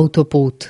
Autoput.